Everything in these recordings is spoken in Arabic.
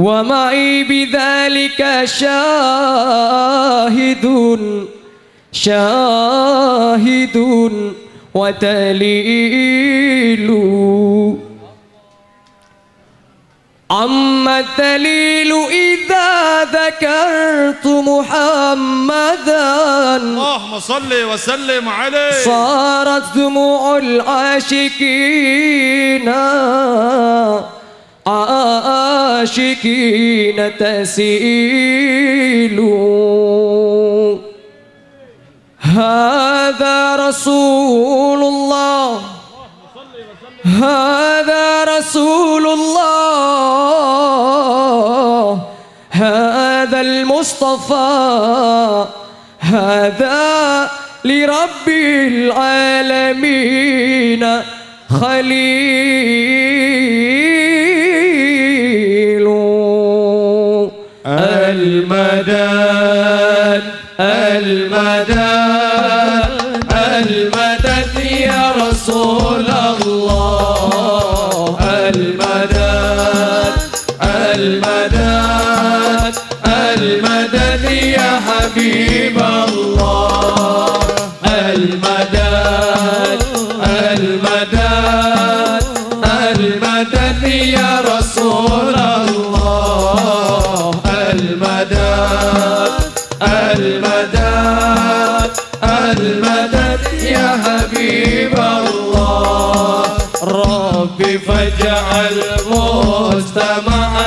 ومعي بذلك شاهد شاهد وتليل. أما الدليل إذا ذكرت محمدا اللهم صل وسلم عليه. صارت دموع العاشقين. عاشقين تسيل هذا رسول الله. هذا رسول الله. هذا المصطفى. هذا لرب العالمين خليل. المدد المدد يا رسول الله. المدد المدد المدد يا حبيب الله. ربي فاجعل مستمعنا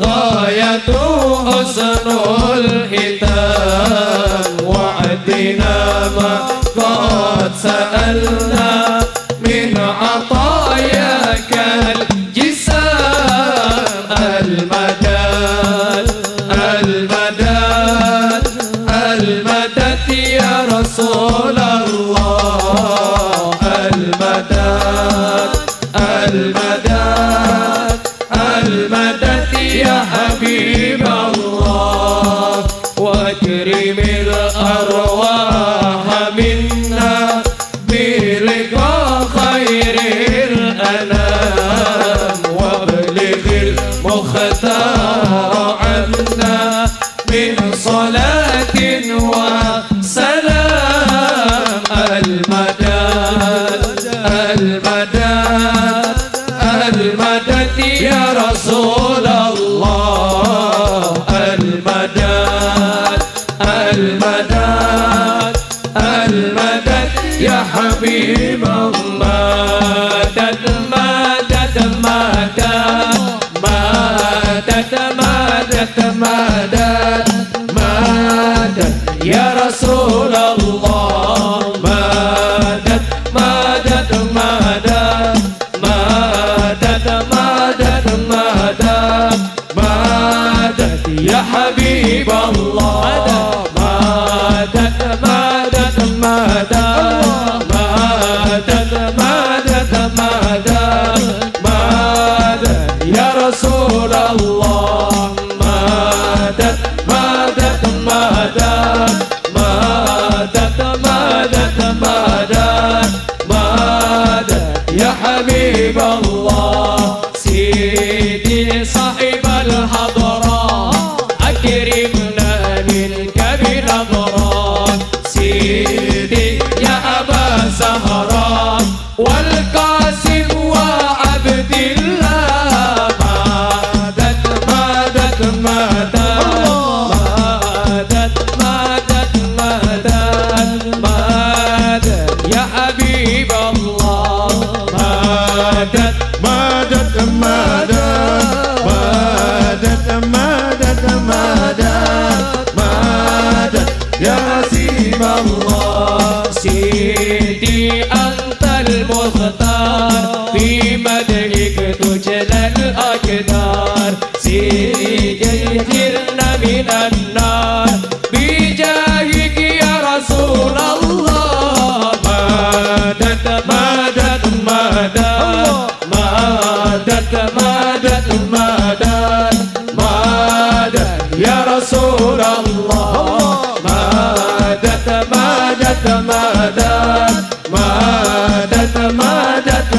غايته حسن الختام. وعدنا ما قد سألنا من عطاياك الجسام. المدد المدد المدد يا رسول المختار عنا من صلاة وسلام المدد المدد المدد يا رسول الله المدد المدد المدد يا حبيب الله يا رسول الله مدد مدد مدد مدد مدد مدد مدد يا حبيب الله. حبيب الله jamás. مدد مدد مدد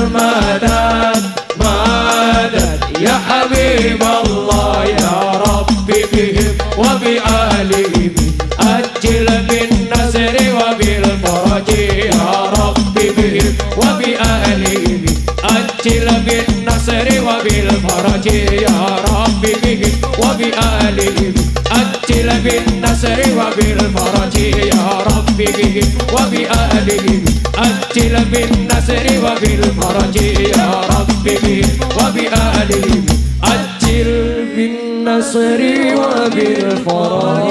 مدد يا حبيب الله يا ربي بهم وبآلهم أجل بالنصر وبالفرج. يا ربي بهم وبآلهم أجل بالنصر وبالفرج. يا ربي بهم وبآلهم أجل بالنصر وبالفرج. يا ربي بهم وبآلهم أجل بالنصر وبالفرج يا ربي بهم وبآلهم أجل بالنصر وبالفرج